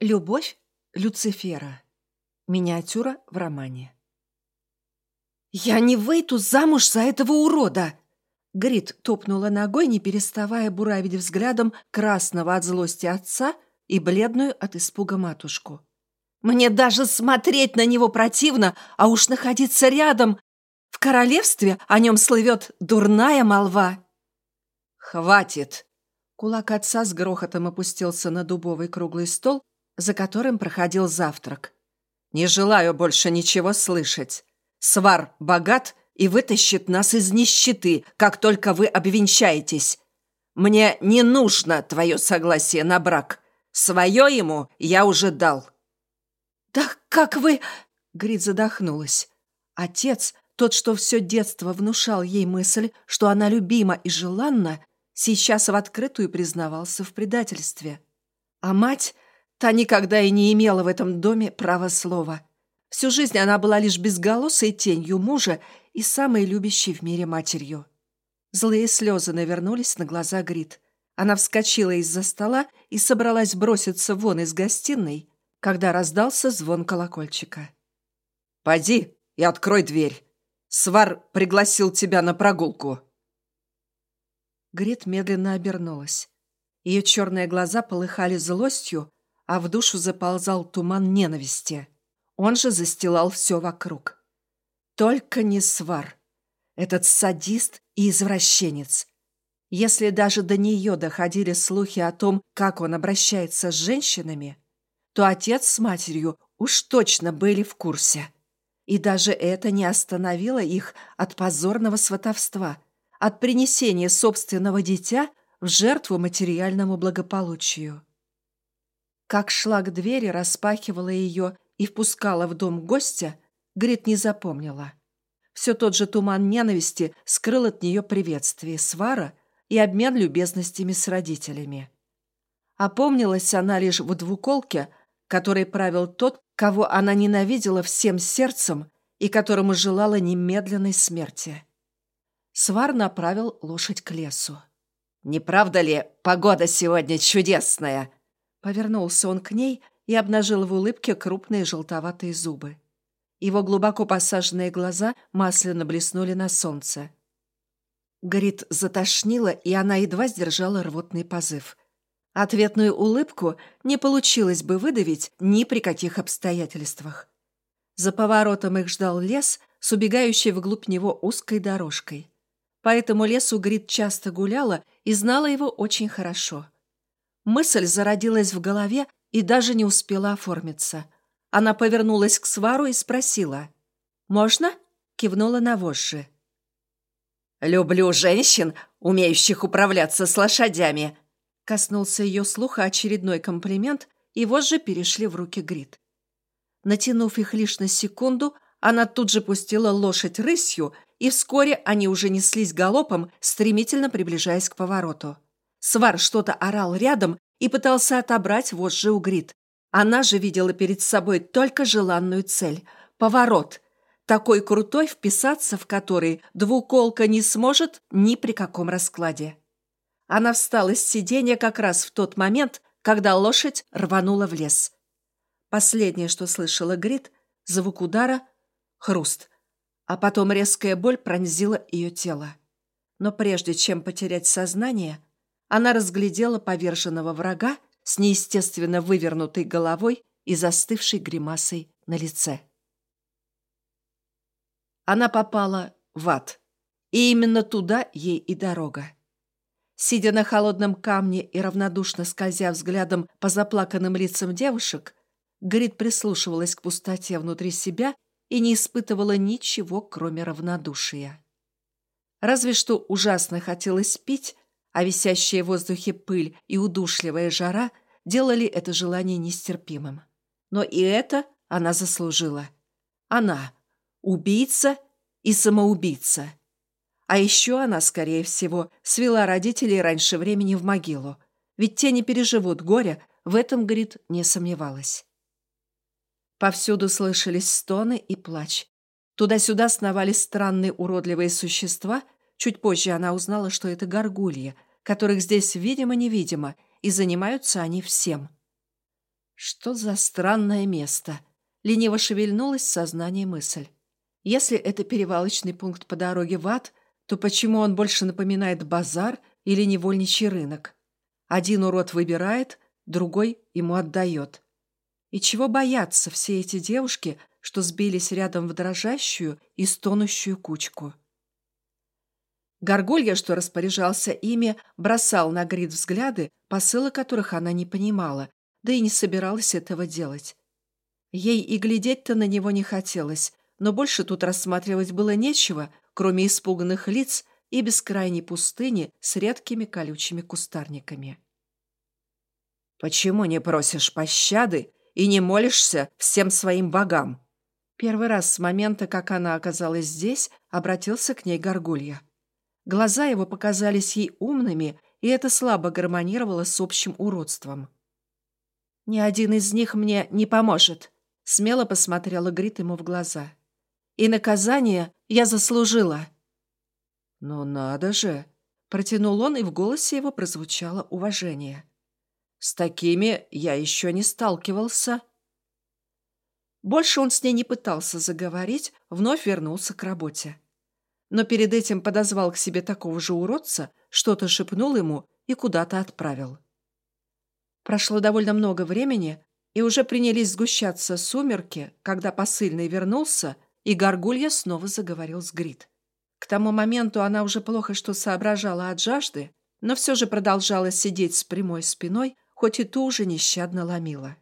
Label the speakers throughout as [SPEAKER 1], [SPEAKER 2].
[SPEAKER 1] Любовь Люцифера. Миниатюра в романе. «Я не выйду замуж за этого урода!» Грит топнула ногой, не переставая буравить взглядом красного от злости отца и бледную от испуга матушку. «Мне даже смотреть на него противно, а уж находиться рядом. В королевстве о нем слывет дурная молва».
[SPEAKER 2] «Хватит!»
[SPEAKER 1] Кулак отца с грохотом опустился на дубовый круглый стол, за которым проходил завтрак.
[SPEAKER 2] «Не желаю больше ничего слышать. Свар богат и вытащит нас из нищеты, как только вы обвенчаетесь. Мне не нужно твое согласие на брак. Свое ему я уже дал».
[SPEAKER 1] «Да как вы...» — Грит задохнулась. Отец, тот, что все детство внушал ей мысль, что она любима и желанна, сейчас в открытую признавался в предательстве. А мать Та никогда и не имела в этом доме права слова. Всю жизнь она была лишь безголосой тенью мужа и самой любящей в мире матерью. Злые слезы навернулись на глаза Грит. Она вскочила из-за стола и собралась броситься вон из гостиной, когда раздался звон колокольчика.
[SPEAKER 2] «Поди и открой дверь. Свар пригласил тебя на прогулку».
[SPEAKER 1] Грит медленно обернулась. Ее черные глаза полыхали злостью, а в душу заползал туман ненависти. Он же застилал все вокруг. Только не свар. Этот садист и извращенец. Если даже до нее доходили слухи о том, как он обращается с женщинами, то отец с матерью уж точно были в курсе. И даже это не остановило их от позорного сватовства, от принесения собственного дитя в жертву материальному благополучию. Как шла к двери, распахивала ее и впускала в дом гостя, Грит не запомнила. Все тот же туман ненависти скрыл от нее приветствие, свара и обмен любезностями с родителями. Опомнилась она лишь в двуколке, которой правил тот, кого она ненавидела всем сердцем и которому желала немедленной смерти. Свар направил лошадь к лесу.
[SPEAKER 2] «Не правда ли, погода сегодня чудесная?»
[SPEAKER 1] Повернулся он к ней и обнажил в улыбке крупные желтоватые зубы. Его глубоко посаженные глаза масляно блеснули на солнце. Горит затошнила, и она едва сдержала рвотный позыв. Ответную улыбку не получилось бы выдавить ни при каких обстоятельствах. За поворотом их ждал лес с убегающей вглубь него узкой дорожкой. По этому лесу Грит часто гуляла и знала его очень хорошо – Мысль зародилась в голове и даже не успела оформиться. Она повернулась к свару и спросила. «Можно?» — кивнула на вожжи.
[SPEAKER 2] «Люблю женщин, умеющих управляться с лошадями!»
[SPEAKER 1] Коснулся ее слуха очередной комплимент, и вожжи перешли в руки Грит. Натянув их лишь на секунду, она тут же пустила лошадь рысью, и вскоре они уже неслись галопом, стремительно приближаясь к повороту. Свар что-то орал рядом и пытался отобрать вожжи у Грит. Она же видела перед собой только желанную цель — поворот, такой крутой, вписаться в который двуколка не сможет ни при каком раскладе. Она встала с сиденья как раз в тот момент, когда лошадь рванула в лес. Последнее, что слышала Грит, звук удара — хруст, а потом резкая боль пронзила ее тело. Но прежде чем потерять сознание — она разглядела поверженного врага с неестественно вывернутой головой и застывшей гримасой на лице. Она попала в ад, и именно туда ей и дорога. Сидя на холодном камне и равнодушно скользя взглядом по заплаканным лицам девушек, Грит прислушивалась к пустоте внутри себя и не испытывала ничего, кроме равнодушия. Разве что ужасно хотелось пить, а висящая в воздухе пыль и удушливая жара делали это желание нестерпимым. Но и это она заслужила. Она – убийца и самоубийца. А еще она, скорее всего, свела родителей раньше времени в могилу, ведь те не переживут горя, в этом, говорит, не сомневалась. Повсюду слышались стоны и плач. Туда-сюда сновали странные уродливые существа. Чуть позже она узнала, что это горгульи – которых здесь видимо-невидимо, и занимаются они всем. Что за странное место? Лениво шевельнулась в сознании мысль. Если это перевалочный пункт по дороге в ад, то почему он больше напоминает базар или невольничий рынок? Один урод выбирает, другой ему отдает. И чего боятся все эти девушки, что сбились рядом в дрожащую и стонущую кучку? Горгулья, что распоряжался ими, бросал на Грид взгляды, посылы которых она не понимала, да и не собиралась этого делать. Ей и глядеть-то на него не хотелось, но больше тут рассматривать было нечего, кроме испуганных лиц и бескрайней пустыни с редкими колючими кустарниками.
[SPEAKER 2] «Почему не просишь пощады и не молишься всем своим богам?»
[SPEAKER 1] Первый раз с момента, как она оказалась здесь, обратился к ней Горгулья. Глаза его показались ей умными, и это слабо гармонировало с общим уродством. «Ни один из них мне не поможет», — смело посмотрела Грит ему в глаза. «И наказание я заслужила».
[SPEAKER 2] «Ну надо же!» — протянул он, и в голосе его прозвучало уважение. «С такими я еще не сталкивался».
[SPEAKER 1] Больше он с ней не пытался заговорить, вновь вернулся к работе но перед этим подозвал к себе такого же уродца, что-то шепнул ему и куда-то отправил. Прошло довольно много времени, и уже принялись сгущаться сумерки, когда посыльный вернулся, и Горгулья снова заговорил с Грит. К тому моменту она уже плохо что соображала от жажды, но все же продолжала сидеть с прямой спиной, хоть и ту уже нещадно ломила.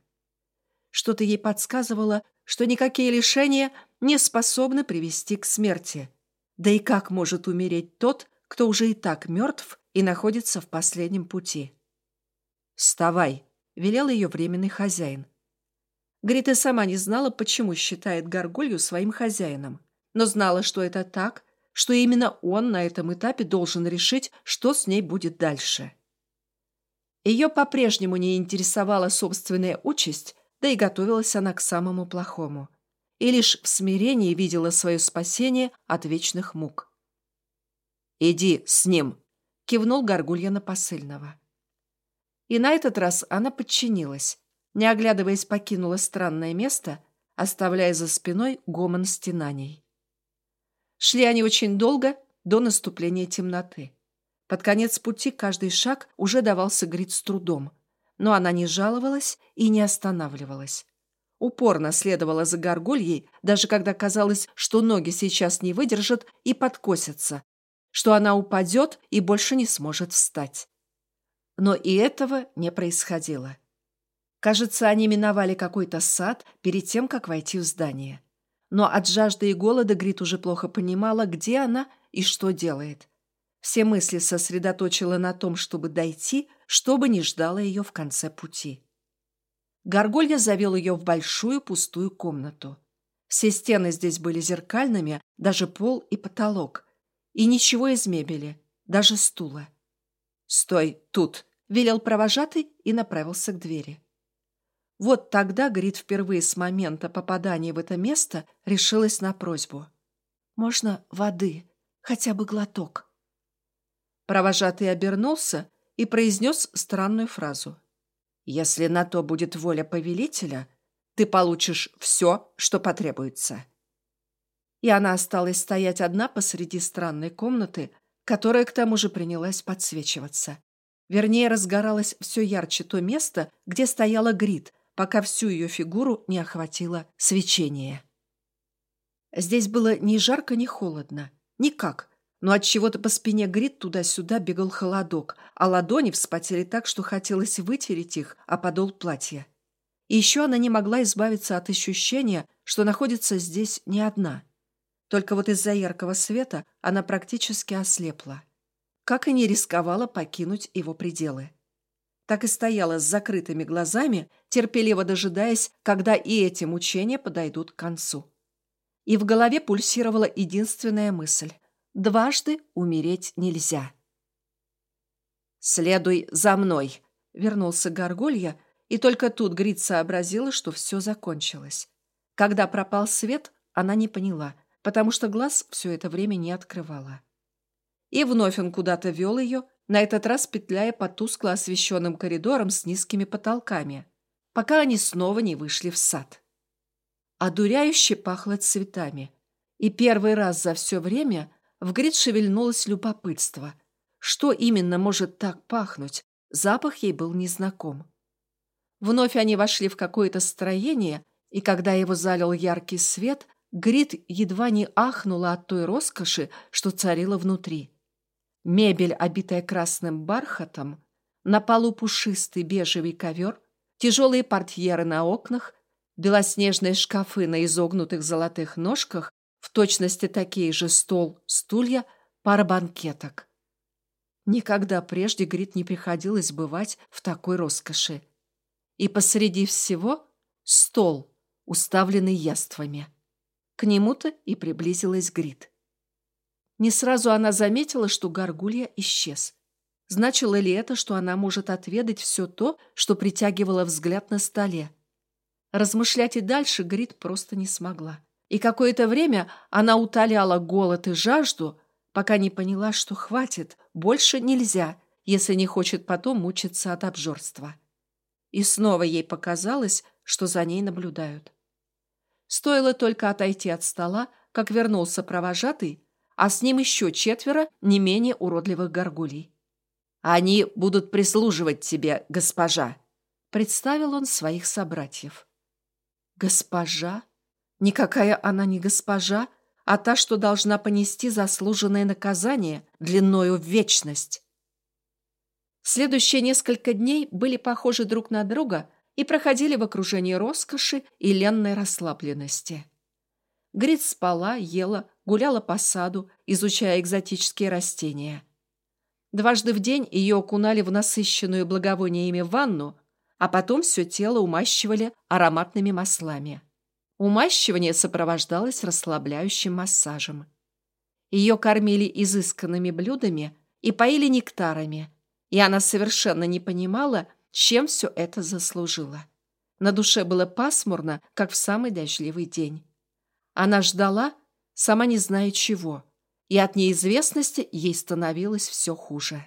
[SPEAKER 1] Что-то ей подсказывало, что никакие лишения не способны привести к смерти – да и как может умереть тот, кто уже и так мертв и находится в последнем пути? «Вставай!» — велел ее временный хозяин. Грита сама не знала, почему считает Горгулью своим хозяином, но знала, что это так, что именно он на этом этапе должен решить, что с ней будет дальше. Ее по-прежнему не интересовала собственная участь, да и готовилась она к самому плохому — и лишь в смирении видела свое спасение от вечных мук. «Иди с ним!» — кивнул Горгулья на посыльного. И на этот раз она подчинилась, не оглядываясь покинула странное место, оставляя за спиной гомон стенаний. Шли они очень долго, до наступления темноты. Под конец пути каждый шаг уже давался Грит с трудом, но она не жаловалась и не останавливалась. Упорно следовала за горгульей, даже когда казалось, что ноги сейчас не выдержат и подкосятся, что она упадет и больше не сможет встать. Но и этого не происходило. Кажется, они миновали какой-то сад перед тем, как войти в здание. Но от жажды и голода Грит уже плохо понимала, где она и что делает. Все мысли сосредоточила на том, чтобы дойти, чтобы не ждало ее в конце пути. Горгулья завел ее в большую пустую комнату. Все стены здесь были зеркальными, даже пол и потолок. И ничего из мебели, даже стула. «Стой тут!» — велел провожатый и направился к двери. Вот тогда Грит впервые с момента попадания в это место решилась на просьбу. «Можно воды? Хотя бы глоток?» Провожатый обернулся и произнес странную фразу. Если на то будет воля повелителя, ты получишь все, что потребуется. И она осталась стоять одна посреди странной комнаты, которая к тому же принялась подсвечиваться. Вернее, разгоралось все ярче то место, где стояла Грит, пока всю ее фигуру не охватило свечение. Здесь было ни жарко, ни холодно. Никак но от чего то по спине Грит туда-сюда бегал холодок, а ладони вспотели так, что хотелось вытереть их, а подол платья. И еще она не могла избавиться от ощущения, что находится здесь не одна. Только вот из-за яркого света она практически ослепла. Как и не рисковала покинуть его пределы. Так и стояла с закрытыми глазами, терпеливо дожидаясь, когда и эти мучения подойдут к концу. И в голове пульсировала единственная мысль Дважды умереть нельзя. «Следуй за мной», — вернулся Горгулья, и только тут Грит сообразила, что все закончилось. Когда пропал свет, она не поняла, потому что глаз все это время не открывала. И вновь он куда-то вел ее, на этот раз петляя по тускло освещенным коридорам с низкими потолками. пока они снова не вышли в сад. Одуряюще пахло цветами, и первый раз за все время в Грит шевельнулось любопытство. Что именно может так пахнуть? Запах ей был незнаком. Вновь они вошли в какое-то строение, и когда его залил яркий свет, Грит едва не ахнула от той роскоши, что царила внутри. Мебель, обитая красным бархатом, на полу пушистый бежевый ковер, тяжелые портьеры на окнах, белоснежные шкафы на изогнутых золотых ножках, в точности такие же стол, стулья, пара банкеток. Никогда прежде Грит не приходилось бывать в такой роскоши. И посреди всего стол, уставленный яствами. К нему-то и приблизилась Грит. Не сразу она заметила, что горгулья исчез. Значило ли это, что она может отведать все то, что притягивало взгляд на столе? Размышлять и дальше Грит просто не смогла. И какое-то время она утоляла голод и жажду, пока не поняла, что хватит, больше нельзя, если не хочет потом мучиться от обжорства. И снова ей показалось, что за ней наблюдают. Стоило только отойти от стола, как вернулся провожатый, а с ним еще четверо не менее уродливых горгулей. «Они будут прислуживать тебе, госпожа», — представил он своих собратьев. «Госпожа? Никакая она не госпожа, а та, что должна понести заслуженное наказание длиною в вечность». Следующие несколько дней были похожи друг на друга и проходили в окружении роскоши и ленной расслабленности. Грит спала, ела, гуляла по саду, изучая экзотические растения. Дважды в день ее окунали в насыщенную благовониями ванну, а потом все тело умащивали ароматными маслами. Умащивание сопровождалось расслабляющим массажем. Ее кормили изысканными блюдами и поили нектарами, и она совершенно не понимала, чем все это заслужило. На душе было пасмурно, как в самый дождливый день. Она ждала, сама не зная чего, и от неизвестности ей становилось все хуже.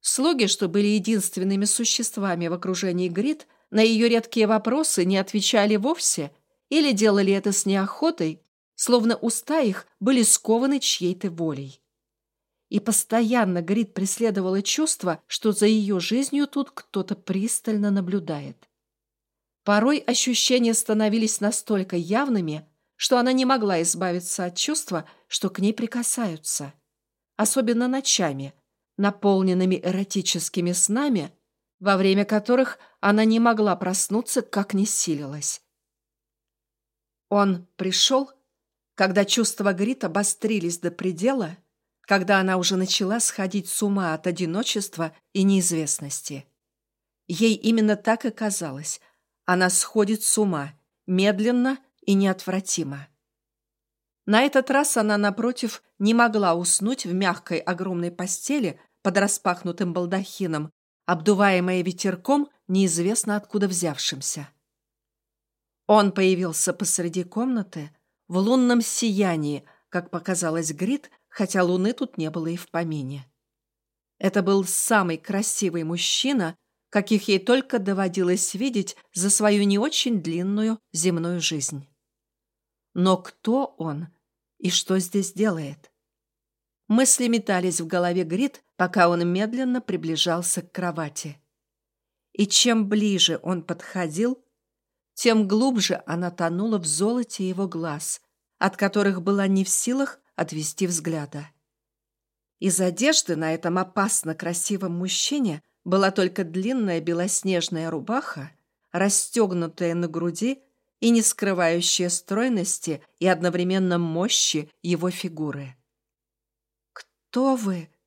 [SPEAKER 1] Слуги, что были единственными существами в окружении Грит, на ее редкие вопросы не отвечали вовсе или делали это с неохотой, словно уста их были скованы чьей-то волей. И постоянно Грит преследовало чувство, что за ее жизнью тут кто-то пристально наблюдает. Порой ощущения становились настолько явными, что она не могла избавиться от чувства, что к ней прикасаются. Особенно ночами, наполненными эротическими снами, во время которых она не могла проснуться, как не силилась. Он пришел, когда чувства Грит обострились до предела, когда она уже начала сходить с ума от одиночества и неизвестности. Ей именно так и казалось, она сходит с ума, медленно и неотвратимо. На этот раз она, напротив, не могла уснуть в мягкой огромной постели под распахнутым балдахином, обдуваемая ветерком, неизвестно откуда взявшимся. Он появился посреди комнаты в лунном сиянии, как показалось Грит, хотя луны тут не было и в помине. Это был самый красивый мужчина, каких ей только доводилось видеть за свою не очень длинную земную жизнь. Но кто он и что здесь делает? Мысли метались в голове Грит, пока он медленно приближался к кровати. И чем ближе он подходил, тем глубже она тонула в золоте его глаз, от которых была не в силах отвести взгляда. Из одежды на этом опасно красивом мужчине была только длинная белоснежная рубаха, расстегнутая на груди и не скрывающая стройности и одновременно мощи его фигуры. «Кто вы?» —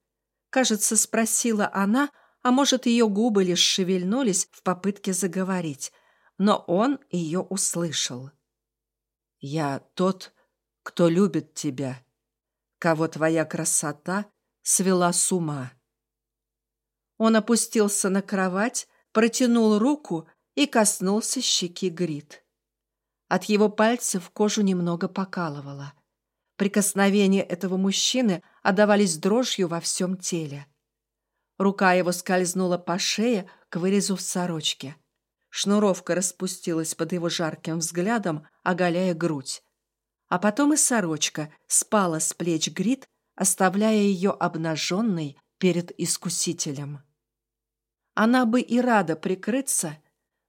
[SPEAKER 1] кажется, спросила она, а может, ее губы лишь шевельнулись в попытке заговорить, но он ее услышал. «Я тот, кто любит тебя, кого твоя красота свела с ума». Он опустился на кровать, протянул руку и коснулся щеки Грит. От его пальцев кожу немного покалывало. Прикосновения этого мужчины отдавались дрожью во всем теле. Рука его скользнула по шее к вырезу в сорочке. Шнуровка распустилась под его жарким взглядом, оголяя грудь. А потом и сорочка спала с плеч Грит, оставляя ее обнаженной перед искусителем. Она бы и рада прикрыться,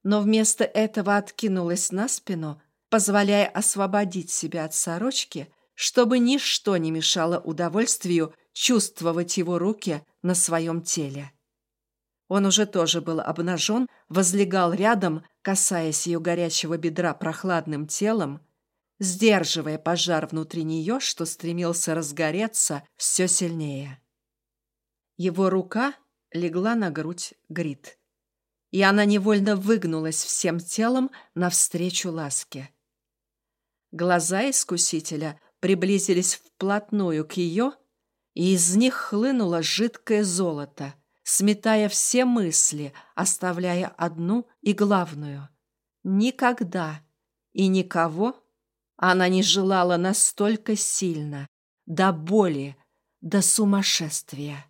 [SPEAKER 1] но вместо этого откинулась на спину, позволяя освободить себя от сорочки, чтобы ничто не мешало удовольствию чувствовать его руки на своем теле. Он уже тоже был обнажен, возлегал рядом, касаясь ее горячего бедра прохладным телом, сдерживая пожар внутри нее, что стремился разгореться все сильнее. Его рука легла на грудь Грит, и она невольно выгнулась всем телом навстречу ласке. Глаза искусителя приблизились вплотную к ее, и из них хлынуло жидкое золото — сметая все мысли, оставляя одну и главную. Никогда и никого она не желала настолько сильно, до боли, до сумасшествия.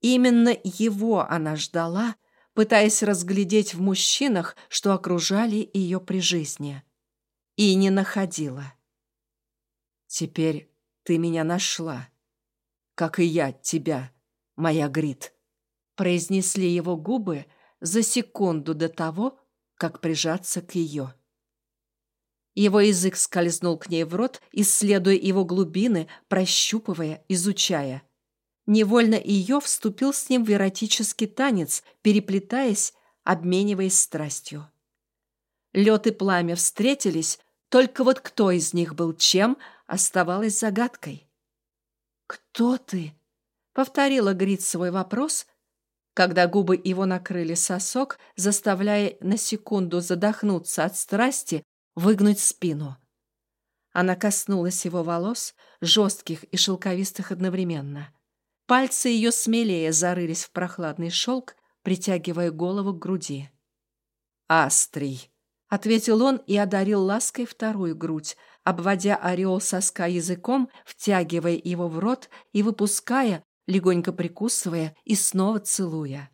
[SPEAKER 1] Именно его она ждала, пытаясь разглядеть в мужчинах, что окружали ее при жизни. И не находила. «Теперь ты меня нашла, как и я тебя, моя Грит», произнесли его губы за секунду до того, как прижаться к ее. Его язык скользнул к ней в рот, исследуя его глубины, прощупывая, изучая. Невольно ее вступил с ним в эротический танец, переплетаясь, обмениваясь страстью. Лед и пламя встретились, только вот кто из них был чем, оставалось загадкой. «Кто ты?» — повторила Грит свой вопрос — когда губы его накрыли сосок, заставляя на секунду задохнуться от страсти, выгнуть спину. Она коснулась его волос, жестких и шелковистых одновременно. Пальцы ее смелее зарылись в прохладный шелк, притягивая голову к груди. «Астрий!» — ответил он и одарил лаской вторую грудь, обводя ореол соска языком, втягивая его в рот и выпуская, легонько прикусывая и снова целуя.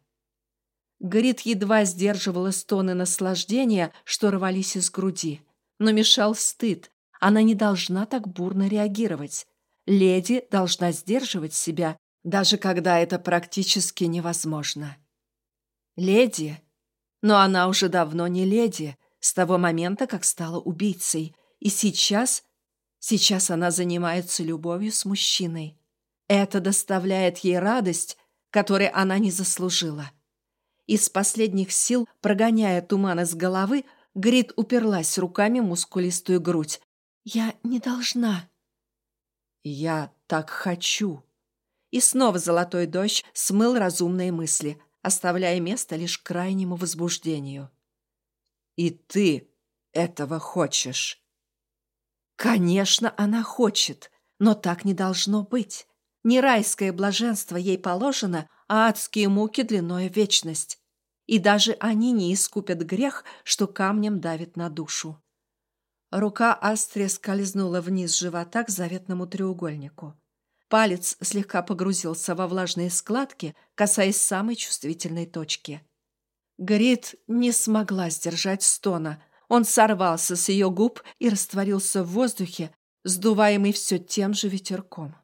[SPEAKER 1] Грит едва сдерживала стоны наслаждения, что рвались из груди. Но мешал стыд. Она не должна так бурно реагировать. Леди должна сдерживать себя, даже когда это практически невозможно. Леди? Но она уже давно не леди, с того момента, как стала убийцей. И сейчас... Сейчас она занимается любовью с мужчиной. Это доставляет ей радость, которой она не заслужила. Из последних сил, прогоняя туман из головы, Грит уперлась руками в мускулистую грудь. «Я не должна». «Я так хочу». И снова золотой дождь смыл разумные мысли, оставляя место лишь крайнему возбуждению. «И ты этого хочешь?» «Конечно, она хочет, но так не должно быть. Не райское блаженство ей положено, а адские муки длиной в вечность. И даже они не искупят грех, что камнем давит на душу. Рука Астрия скользнула вниз живота к заветному треугольнику. Палец слегка погрузился во влажные складки, касаясь самой чувствительной точки. Грит не смогла сдержать стона. Он сорвался с ее губ и растворился в воздухе, сдуваемый все тем же ветерком.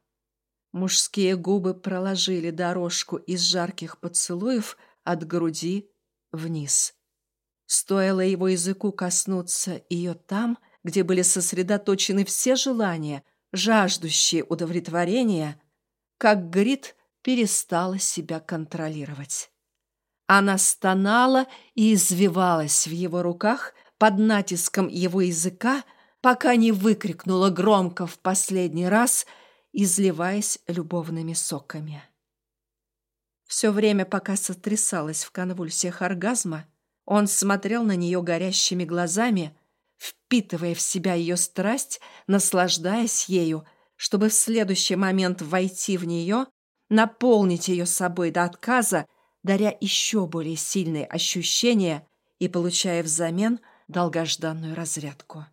[SPEAKER 1] Мужские губы проложили дорожку из жарких поцелуев от груди вниз. Стоило его языку коснуться ее там, где были сосредоточены все желания, жаждущие удовлетворения, как Грит перестала себя контролировать. Она стонала и извивалась в его руках под натиском его языка, пока не выкрикнула громко в последний раз — изливаясь любовными соками. Все время, пока сотрясалась в конвульсиях оргазма, он смотрел на нее горящими глазами, впитывая в себя ее страсть, наслаждаясь ею, чтобы в следующий момент войти в нее, наполнить ее собой до отказа, даря еще более сильные ощущения и получая взамен долгожданную разрядку.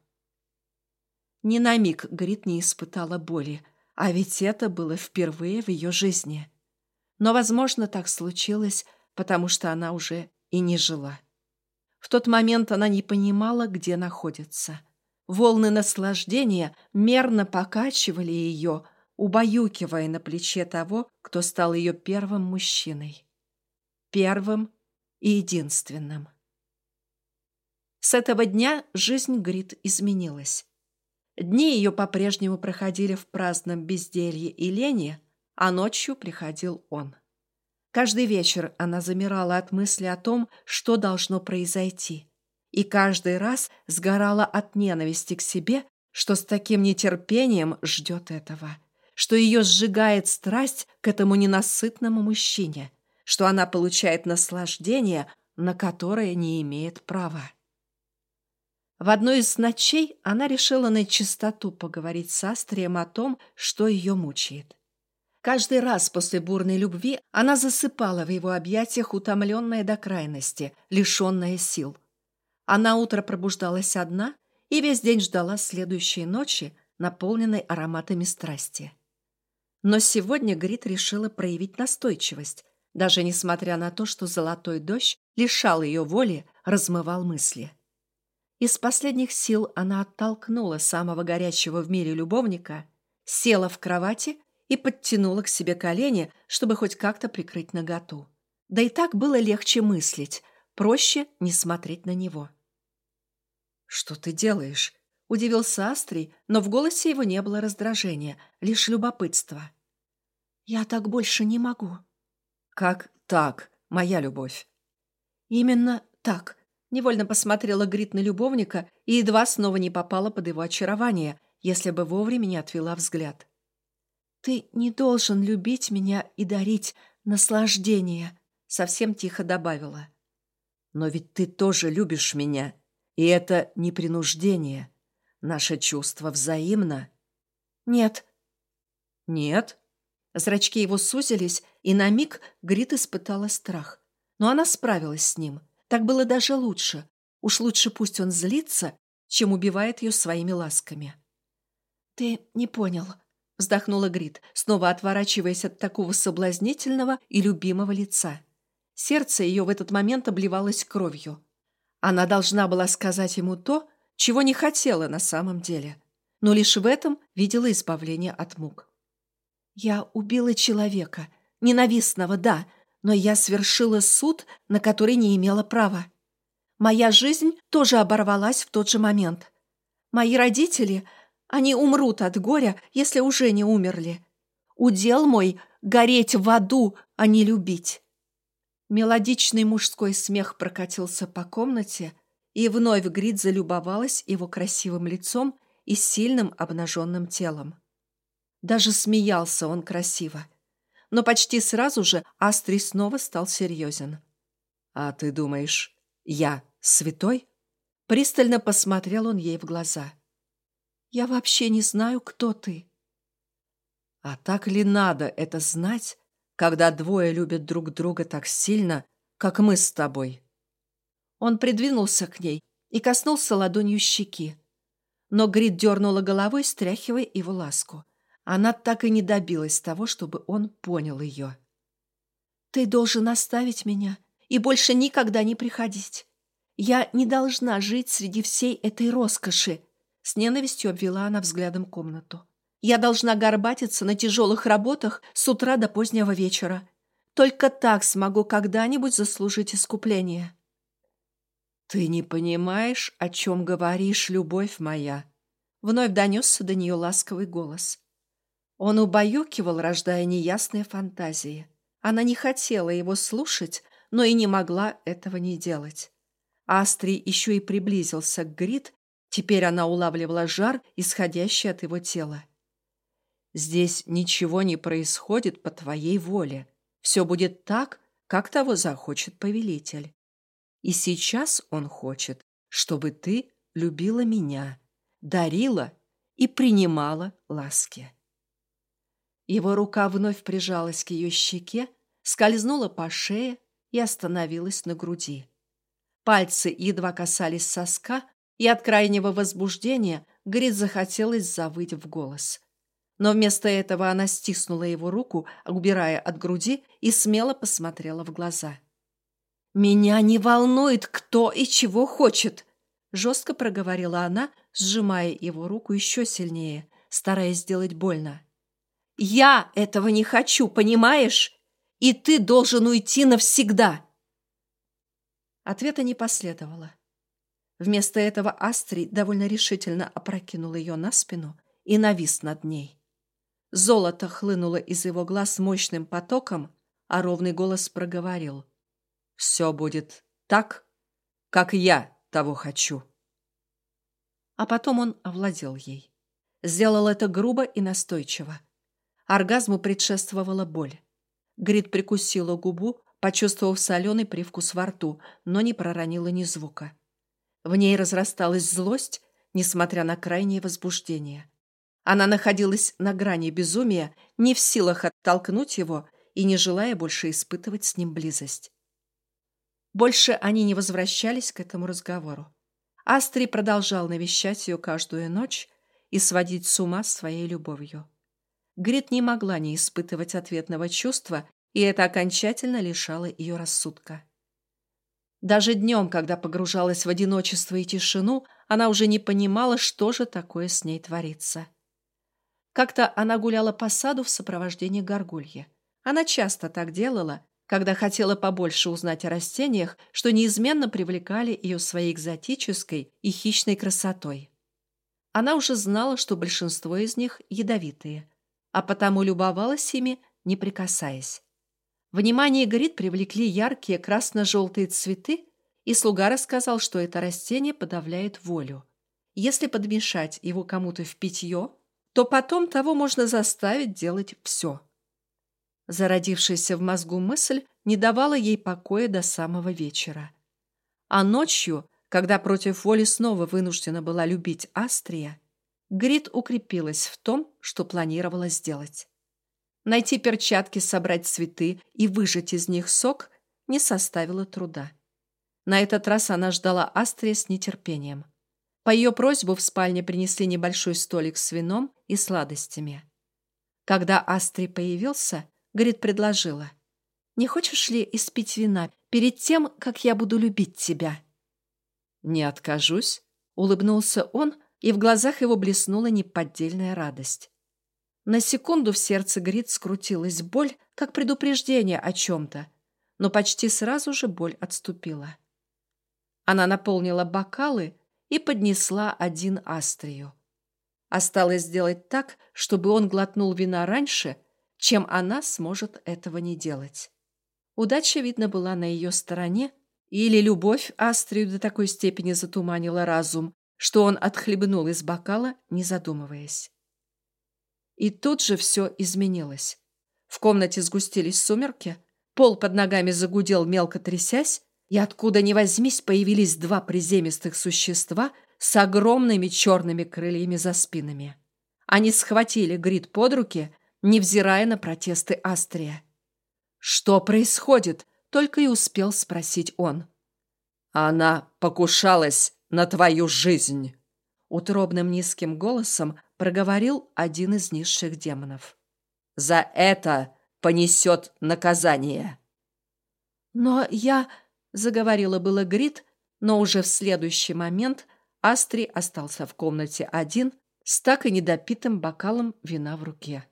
[SPEAKER 1] Ни на миг Грит не испытала боли, а ведь это было впервые в ее жизни. Но, возможно, так случилось, потому что она уже и не жила. В тот момент она не понимала, где находится. Волны наслаждения мерно покачивали ее, убаюкивая на плече того, кто стал ее первым мужчиной. Первым и единственным. С этого дня жизнь Грит изменилась. Дни ее по-прежнему проходили в праздном безделье и лени, а ночью приходил он. Каждый вечер она замирала от мысли о том, что должно произойти. И каждый раз сгорала от ненависти к себе, что с таким нетерпением ждет этого, что ее сжигает страсть к этому ненасытному мужчине, что она получает наслаждение, на которое не имеет права. В одну из ночей она решила на чистоту поговорить с Астрием о том, что ее мучает. Каждый раз после бурной любви она засыпала в его объятиях, утомленная до крайности, лишенная сил. Она утро пробуждалась одна и весь день ждала следующей ночи, наполненной ароматами страсти. Но сегодня Грит решила проявить настойчивость, даже несмотря на то, что золотой дождь лишал ее воли, размывал мысли. Из последних сил она оттолкнула самого горячего в мире любовника, села в кровати и подтянула к себе колени, чтобы хоть как-то прикрыть наготу. Да и так было легче мыслить, проще не смотреть на него. «Что ты делаешь?» – удивился Астрий, но в голосе его не было раздражения, лишь любопытство. «Я так больше не могу». «Как так, моя любовь?» «Именно так», Невольно посмотрела Грит на любовника и едва снова не попала под его очарование, если бы вовремя не отвела взгляд. «Ты не должен любить меня и дарить наслаждение», — совсем тихо добавила. «Но ведь ты тоже любишь меня, и это не принуждение. Наше чувство взаимно». «Нет». «Нет?» Зрачки его сузились, и на миг Грит испытала страх. Но она справилась с ним. Так было даже лучше. Уж лучше пусть он злится, чем убивает ее своими ласками. «Ты не понял», — вздохнула Грит, снова отворачиваясь от такого соблазнительного и любимого лица. Сердце ее в этот момент обливалось кровью. Она должна была сказать ему то, чего не хотела на самом деле, но лишь в этом видела избавление от мук. «Я убила человека, ненавистного, да, но я свершила суд, на который не имела права. Моя жизнь тоже оборвалась в тот же момент. Мои родители, они умрут от горя, если уже не умерли. Удел мой — гореть в аду, а не любить. Мелодичный мужской смех прокатился по комнате, и вновь Грид залюбовалась его красивым лицом и сильным обнаженным телом. Даже смеялся он красиво но почти сразу же Астрий снова стал серьезен. «А ты думаешь, я святой?» Пристально посмотрел он ей в глаза. «Я вообще не знаю, кто ты». «А так ли надо это знать, когда двое любят друг друга так сильно, как мы с тобой?» Он придвинулся к ней и коснулся ладонью щеки. Но Грит дернула головой, стряхивая его ласку. Она так и не добилась того, чтобы он понял ее. «Ты должен оставить меня и больше никогда не приходить. Я не должна жить среди всей этой роскоши», с ненавистью обвела она взглядом комнату. «Я должна горбатиться на тяжелых работах с утра до позднего вечера. Только так смогу когда-нибудь заслужить искупление». «Ты не понимаешь, о чем говоришь, любовь моя?» Вновь донесся до нее ласковый голос. Он убаюкивал, рождая неясные фантазии. Она не хотела его слушать, но и не могла этого не делать. Астри еще и приблизился к Грит, теперь она улавливала жар, исходящий от его тела. «Здесь ничего не происходит по твоей воле. Все будет так, как того захочет повелитель. И сейчас он хочет, чтобы ты любила меня, дарила и принимала ласки». Его рука вновь прижалась к ее щеке, скользнула по шее и остановилась на груди. Пальцы едва касались соска, и от крайнего возбуждения Грит захотелось завыть в голос. Но вместо этого она стиснула его руку, убирая от груди, и смело посмотрела в глаза. «Меня не волнует, кто и чего хочет», — жестко проговорила она, сжимая его руку еще сильнее, стараясь сделать больно. «Я этого не хочу, понимаешь? И ты должен уйти навсегда!» Ответа не последовало. Вместо этого Астрий довольно решительно опрокинул ее на спину и навис над ней. Золото хлынуло из его глаз мощным потоком, а ровный голос проговорил. «Все будет так, как я того хочу». А потом он овладел ей. Сделал это грубо и настойчиво. Оргазму предшествовала боль. Грит прикусила губу, почувствовав соленый привкус во рту, но не проронила ни звука. В ней разрасталась злость, несмотря на крайнее возбуждение. Она находилась на грани безумия, не в силах оттолкнуть его и не желая больше испытывать с ним близость. Больше они не возвращались к этому разговору. Астри продолжал навещать ее каждую ночь и сводить с ума своей любовью. Грит не могла не испытывать ответного чувства, и это окончательно лишало ее рассудка. Даже днем, когда погружалась в одиночество и тишину, она уже не понимала, что же такое с ней творится. Как-то она гуляла по саду в сопровождении горгульи. Она часто так делала, когда хотела побольше узнать о растениях, что неизменно привлекали ее своей экзотической и хищной красотой. Она уже знала, что большинство из них ядовитые, а потому любовалась ими, не прикасаясь. Внимание Грит привлекли яркие красно-желтые цветы, и слуга рассказал, что это растение подавляет волю. Если подмешать его кому-то в питье, то потом того можно заставить делать все. Зародившаяся в мозгу мысль не давала ей покоя до самого вечера. А ночью, когда против воли снова вынуждена была любить Астрия, Грит укрепилась в том, что планировала сделать. Найти перчатки, собрать цветы и выжать из них сок не составило труда. На этот раз она ждала Астрия с нетерпением. По ее просьбу в спальне принесли небольшой столик с вином и сладостями. Когда Астри появился, Грит предложила. «Не хочешь ли испить вина перед тем, как я буду любить тебя?» «Не откажусь», — улыбнулся он, и в глазах его блеснула неподдельная радость. На секунду в сердце Грит скрутилась боль, как предупреждение о чем-то, но почти сразу же боль отступила. Она наполнила бокалы и поднесла один Астрию. Осталось сделать так, чтобы он глотнул вина раньше, чем она сможет этого не делать. Удача, видно, была на ее стороне, или любовь Астрию до такой степени затуманила разум, что он отхлебнул из бокала, не задумываясь. И тут же все изменилось. В комнате сгустились сумерки, пол под ногами загудел, мелко трясясь, и откуда ни возьмись появились два приземистых существа с огромными черными крыльями за спинами. Они схватили Грит под руки, невзирая на протесты Астрия. «Что происходит?» — только и успел спросить он. «Она покушалась на твою жизнь!» Утробным низким голосом проговорил один из низших демонов. «За это понесет наказание!» «Но я...» Заговорила было Грит, но уже в следующий момент Астри остался в комнате один с так и недопитым бокалом вина в руке.